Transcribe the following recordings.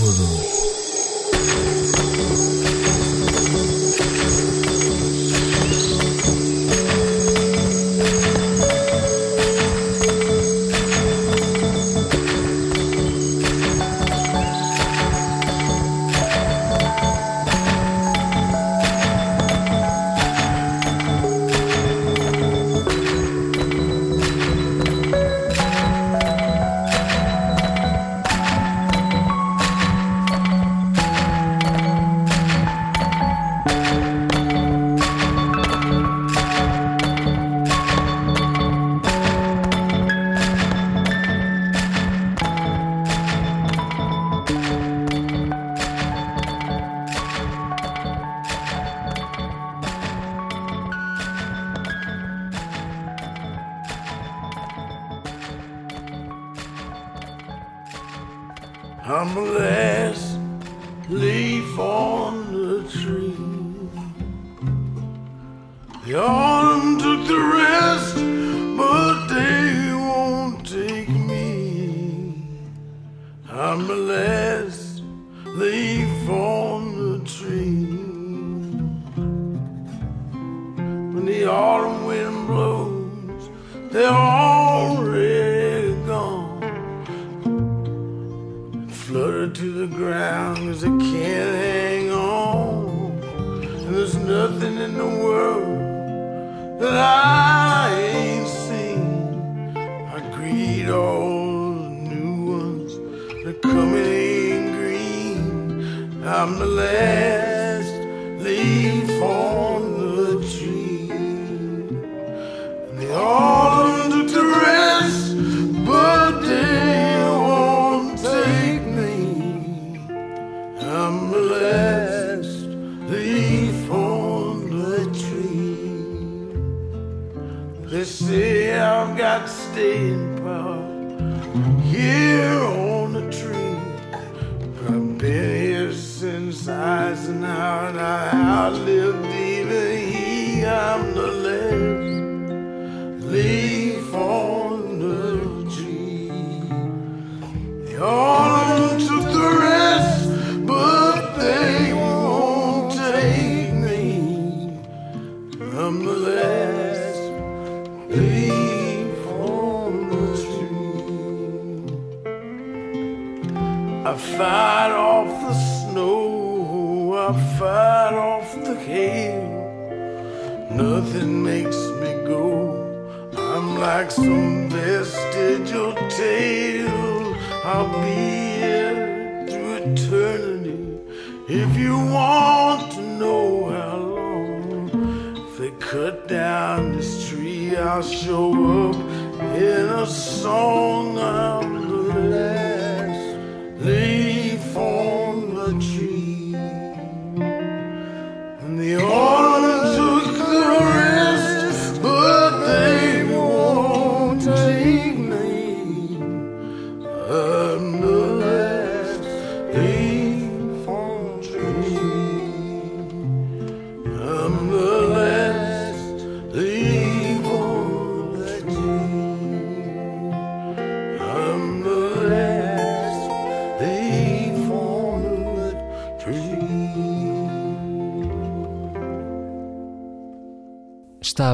ブルー。right off the hill. Nothing makes me go. I'm like some vestigial tail. I'll be here through eternity. If you want to know how long, if they cut down this tree, I'll show up in a song. I'm the last.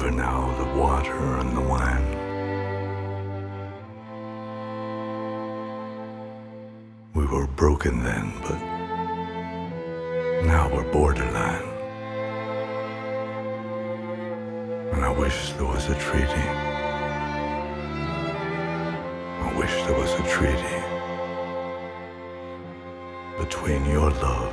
Over now, the water and the wine. We were broken then, but now we're borderline. And I wish there was a treaty. I wish there was a treaty between your love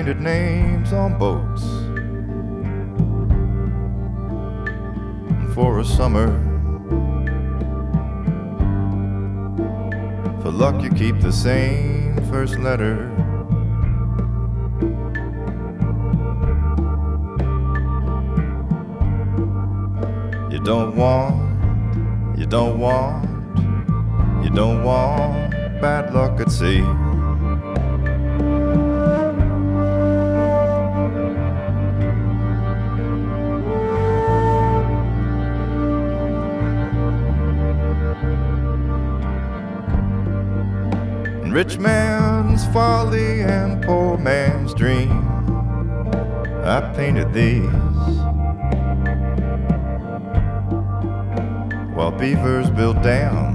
painted names on boats. For a summer, for luck, you keep the same first letter. You don't want, you don't want, you don't want bad luck at sea. Rich man's folly and poor man's dream. I painted these while beavers built dams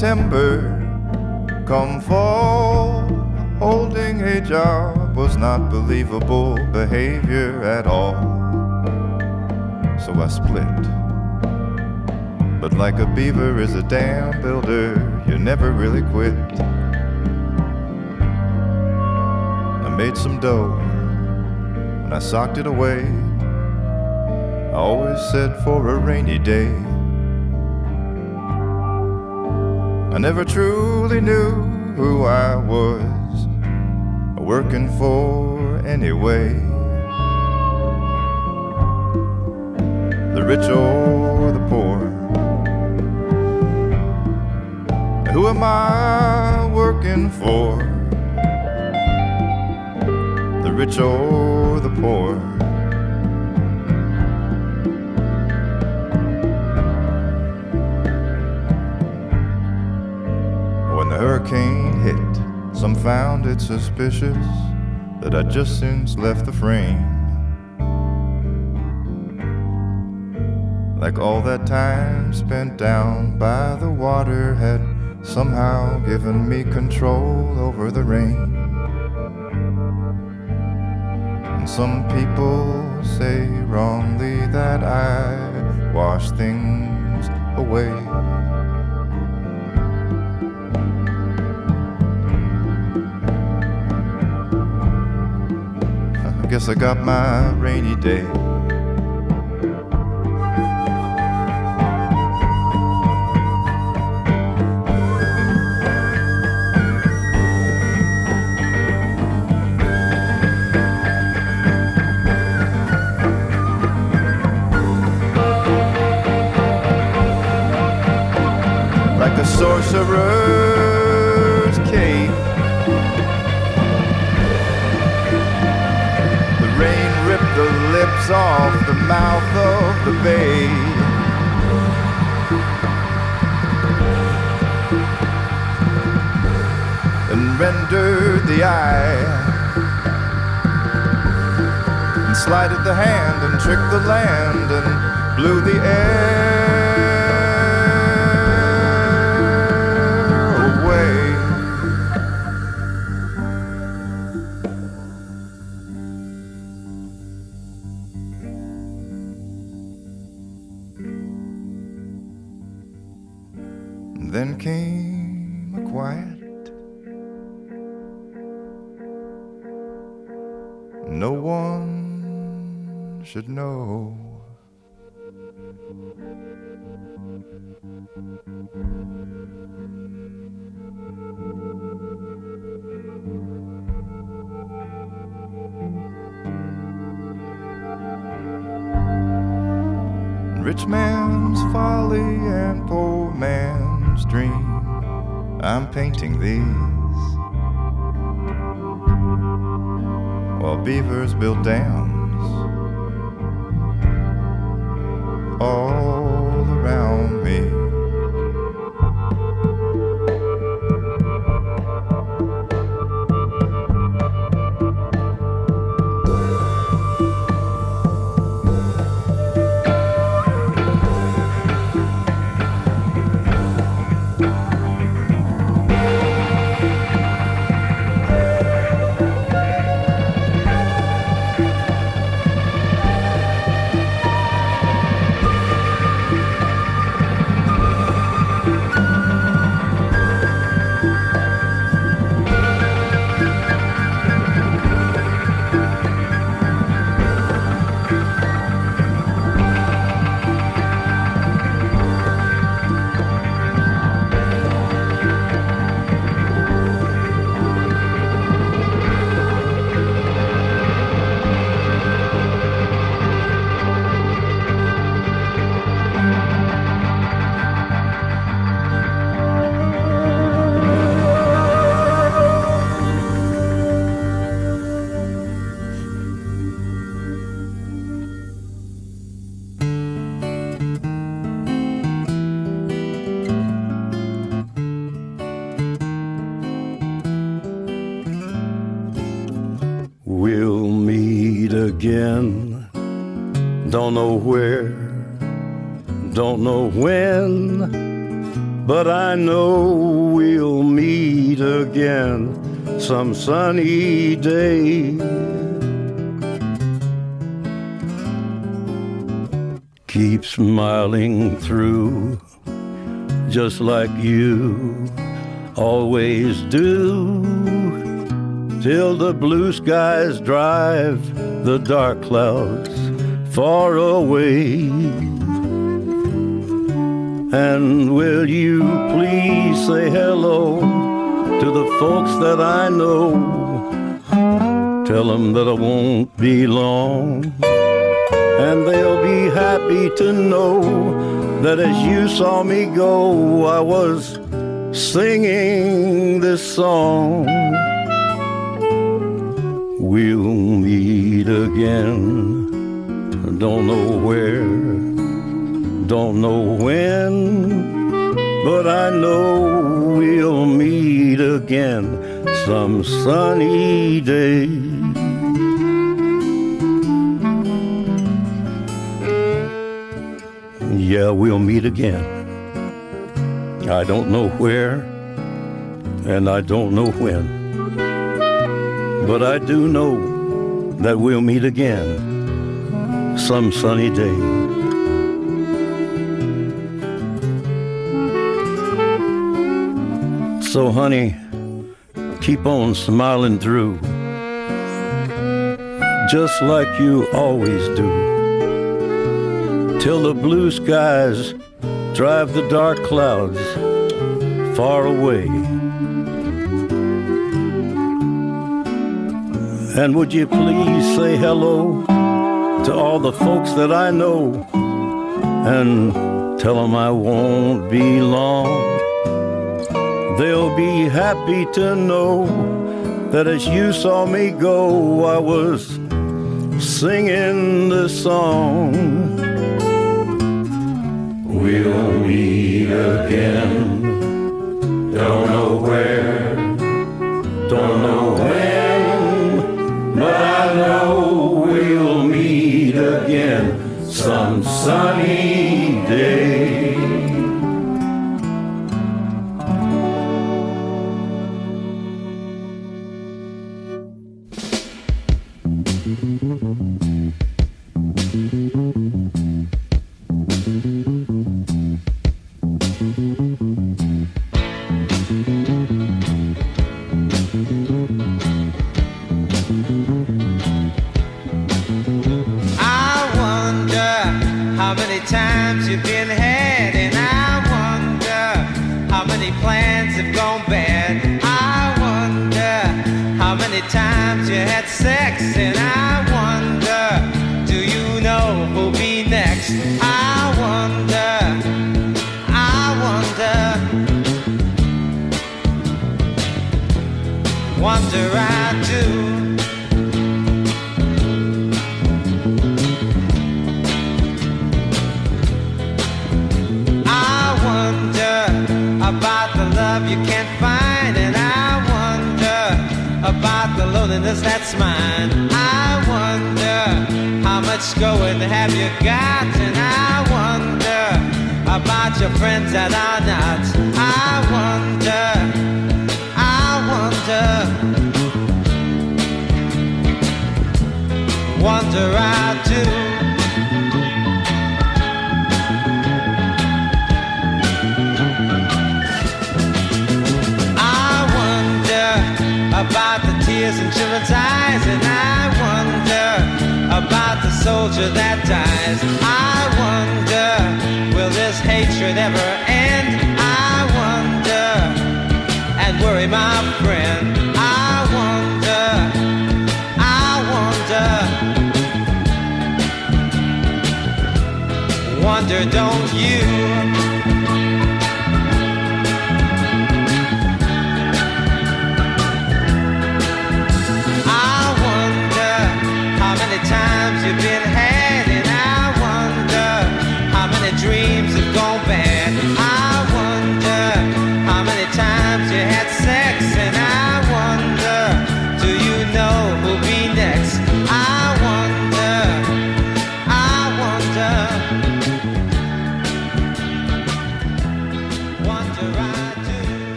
September, come fall, holding a job was not believable behavior at all. So I split. But like a beaver is a dam builder, you never really quit. I made some dough and I socked it away. I always said for a rainy day. I never truly knew who I was working for anyway. The rich or the poor. Who am I working for? The rich or the poor? Hurricane hit, some found it suspicious that I'd just since left the frame. Like all that time spent down by the water had somehow given me control over the rain. And some people say wrongly that I wash things away. Guess I got my rainy day. Rendered the eye. And sleighted the hand and tricked the land and blew the air should know. Rich man's folly and poor man's dream. I'm painting these while beavers build dams some sunny day. Keep smiling through, just like you always do till the blue skies drive the dark clouds far away. And will you please say hello to the folks that I know? Tell them that I won't be long. And they'll be happy to know that as you saw me go, I was singing this song. We'll meet again. Don't know where, don't know when, but I know we'll meet again some sunny day. Yeah, we'll meet again. I don't know where, and I don't know when. But I do know that we'll meet again some sunny day. So, honey, keep on smiling through, just like you always do, till the blue skies drive the dark clouds far away. And would you please say hello to all the folks that I know and tell them I won't be long. They'll be happy to know that as you saw me go, I was singing this song. We'll meet again. Don't know where, don't know when, but I know we'll meet again some sunny that dies.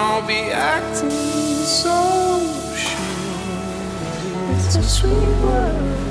I'll be acting so sure It's a sweet world.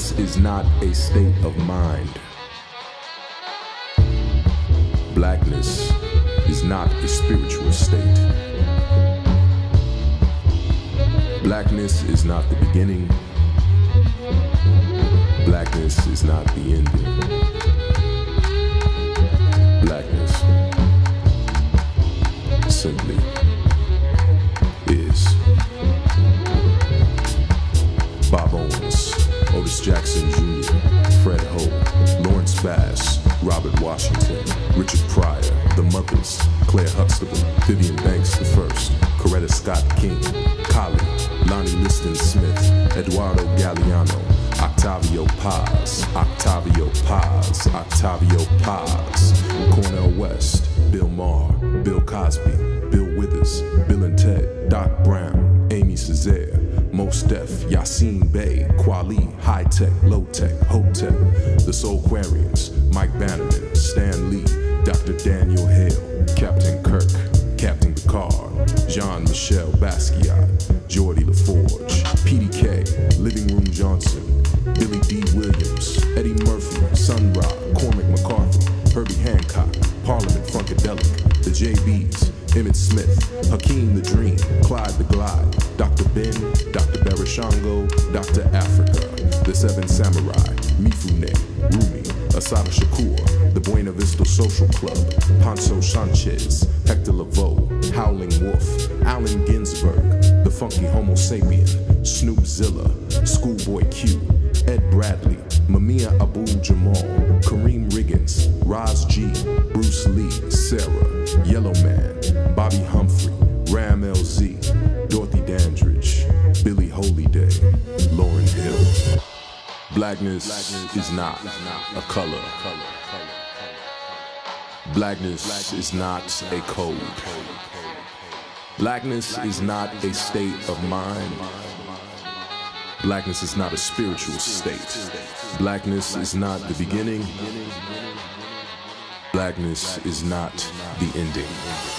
Blackness is not a state of mind. Blackness is not a spiritual state. Blackness is not the beginning. Blackness is not the ending. Blackness simply is. Bob Owens, Otis Jackson Jr., Fred Ho, Lawrence Bass, Robert Washington, Richard Pryor, The Mothers, Claire Huxtable, Vivian Banks I, Coretta Scott King, Collie, Lonnie Liston Smith, Eduardo Galeano, Octavio Paz, Octavio Paz, Octavio Paz, Cornel West, Bill Maher, Bill Cosby, Bill Withers, Bill and Ted, Doc Brown, Aimé Césaire, Mos Def, Yasiin Bey, Kweli, High Tech, Low Tech, Hotep, The Soulquarians, Mike Bannerman, Stan Lee, Dr. Daniel Hale, Captain Kirk, Captain Picard, Jean Michel Basquiat, Geordi La Forge, PDK, Living Room Johnson, Billy Dee Williams, Eddie Murphy, Sun Ra, Cormac McCarthy, Herbie Hancock, Parliament Funkadelic, The JBs, Emmitt Smith, Hakeem the Dream, Clyde the Glide, Dr. Barashango, Dr. Africa, The Seven Samurai, Mifune, Rumi, Assata Shakur, The Buena Vista Social Club, Poncho Sanchez, Hector Lavoe, Howling Wolf, Allen Ginsberg, The Funky Homo Sapien, Snoop Zilla, Schoolboy Q, Ed Bradley, Mumia Abu Jamal, Karriem Riggins, Roz G, Bruce Lee, Sarah, Yellow Man, Bobby Humphrey, Rammellzee, Dorothy Dandridge, Billie Holiday, Lauryn Hill. Blackness, is not a color. Blackness is not a code. Blackness is not a state of mind. Blackness is not a spiritual state. Blackness is not the beginning. Blackness is not the ending.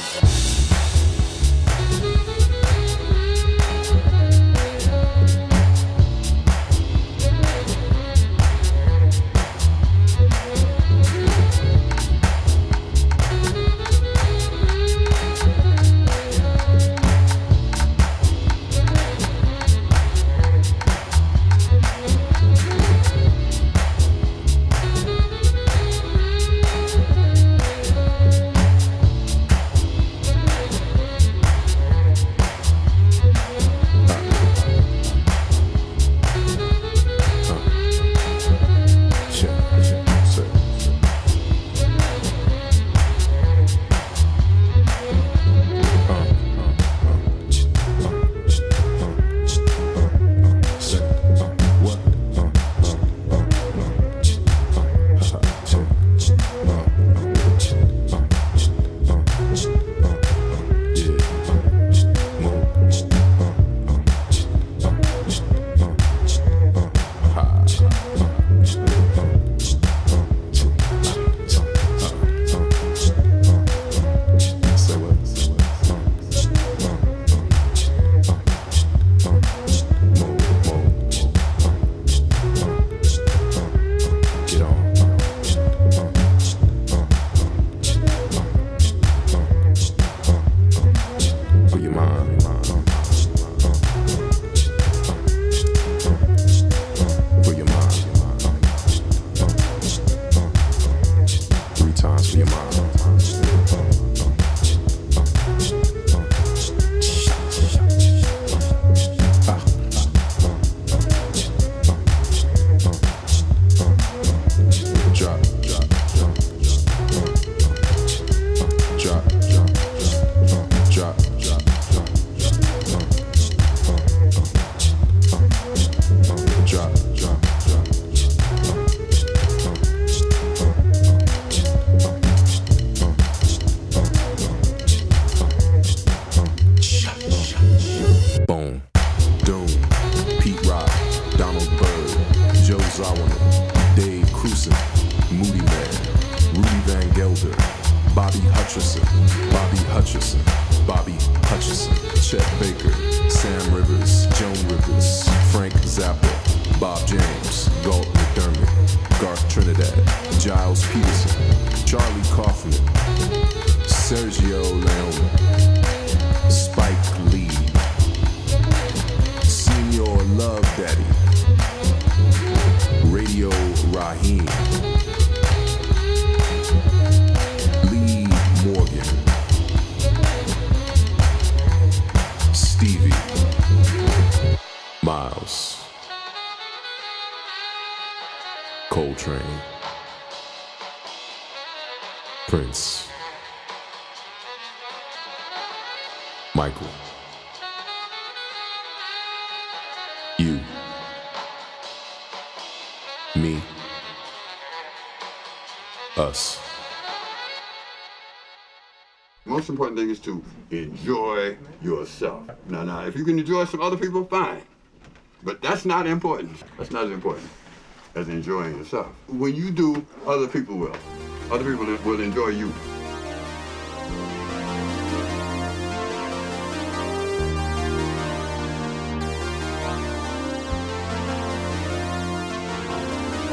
Most important thing is to enjoy yourself. Now, now, if you can enjoy some other people, fine. But that's not important. That's not as important as enjoying yourself. When you do, other people will. Other people will enjoy you.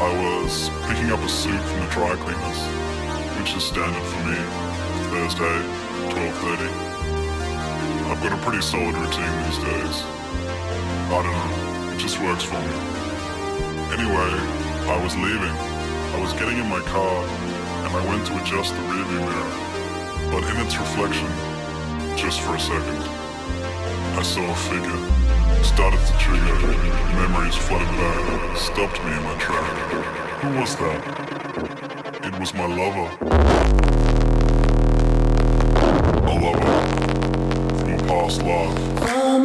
I was picking up a suit from the dry cleaners, which is standard for me. Thursday, 12.30. I've got a pretty solid routine these days. I don't know, it just works for me. Anyway, I was leaving. I was getting in my car and I went to adjust the rearview mirror. But in its reflection, just for a second, I saw a figure. Started to trigger. Memories flooded back. Stopped me in my track. Who was that? It was my lover. A lover from a past life. I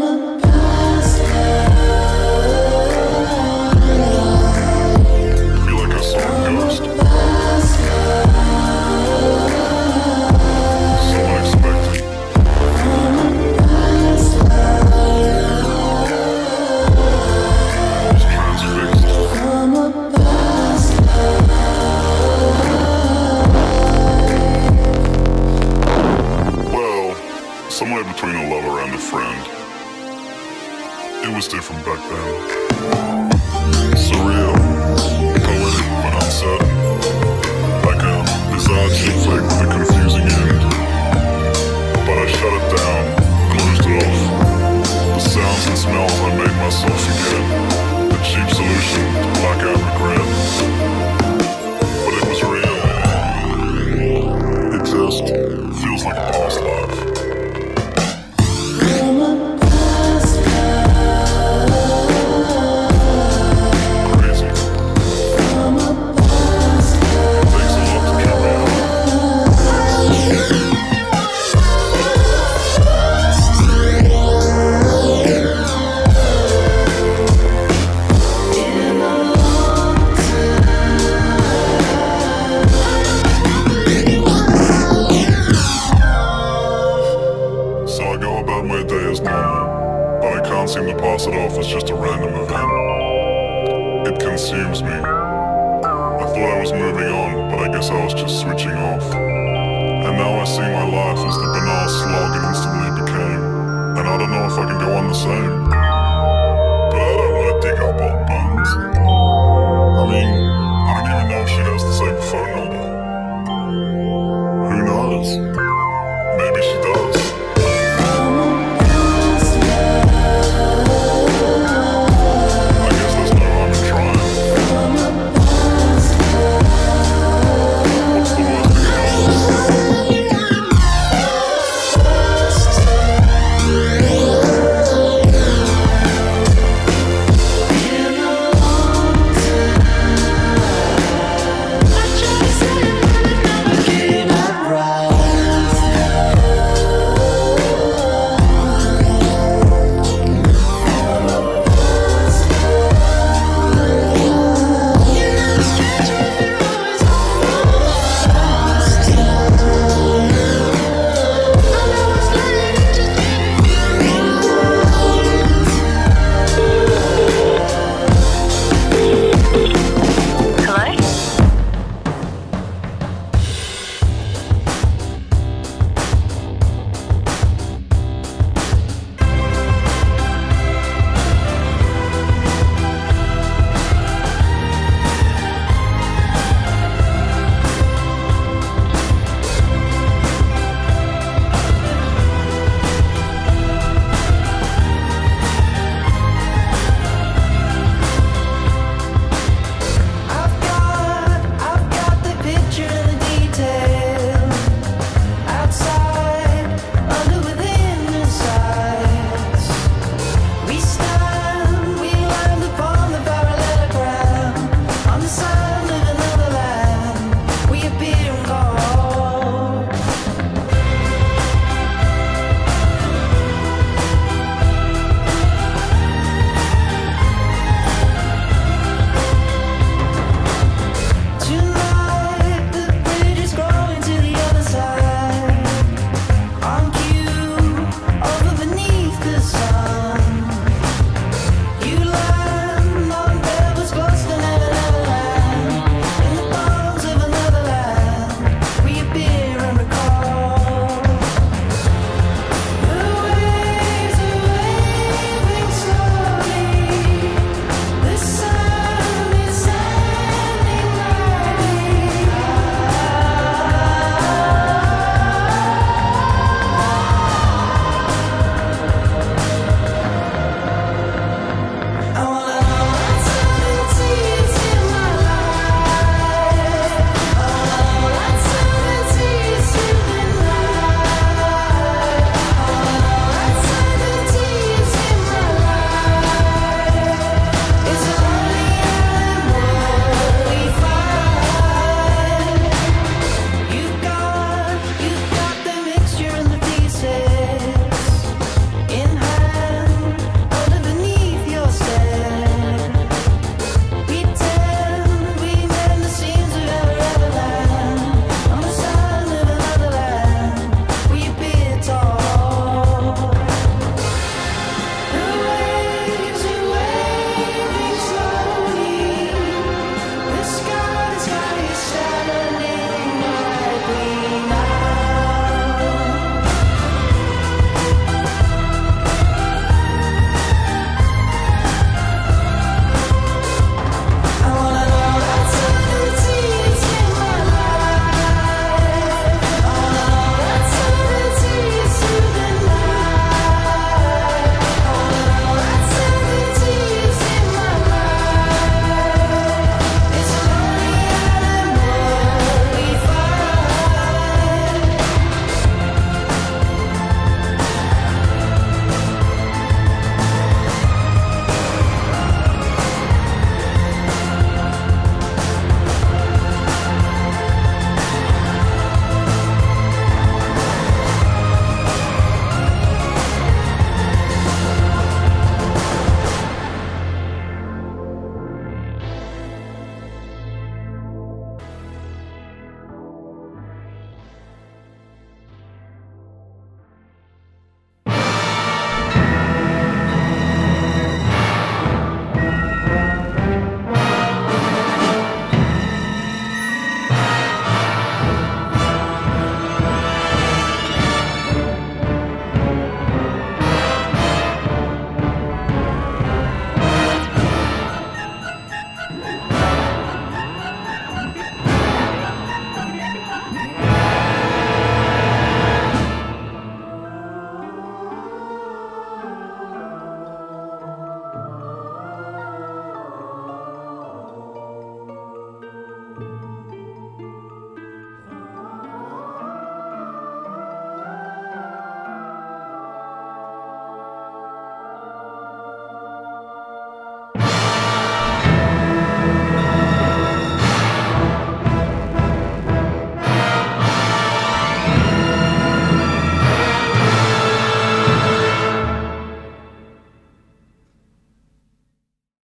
feel like I saw a ghost. Between a lover and a friend. It was different back then. Surreal, poetic but uncertain. Like a bizarre chick with a confusing end. But I shut it down, closed it off. The sounds and smells I made myself forget. The cheap solution to blackout regret.